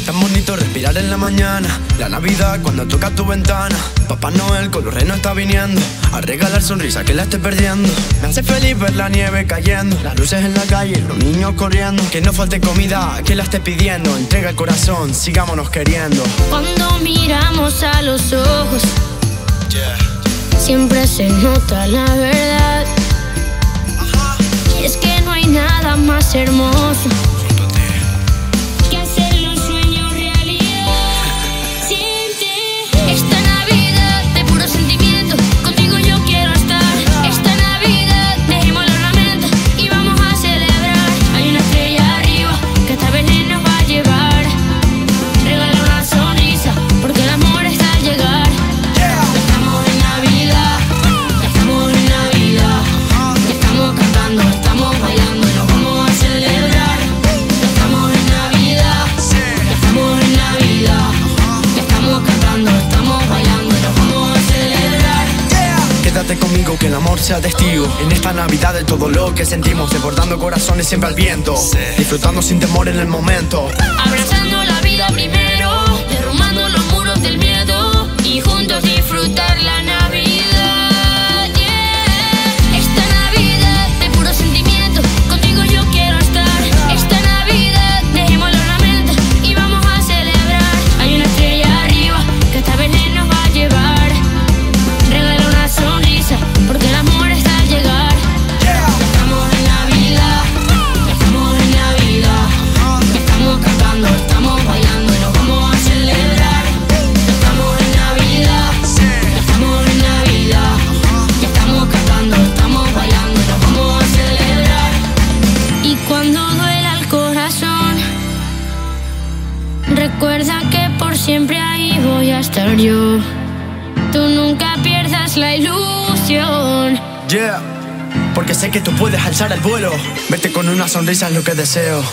tan bonito respirar en la mañana. La Navidad cuando toca tu ventana. Papá Noel con los renos está viniendo. A regalar sonrisa que la esté perdiendo. Me hace feliz ver la nieve cayendo. Las luces en la calle, los niños corriendo. Que no falte comida, que la esté pidiendo. Entrega el corazón, sigámonos queriendo. Cuando miramos a los ojos, siempre se nota la verdad. Y es que no hay nada más hermoso Quédate conmigo que el amor sea testigo. En esta Navidad de todo lo que sentimos Desbordando corazones siempre al viento. Disfrutando sin temor en el momento. Abrazando siempre ahí voy a estar yo. Tú nunca pierdas la ilusión. Yeah Porque sé que tú puedes alzar el vuelo Vete con una sonrisa es lo que deseo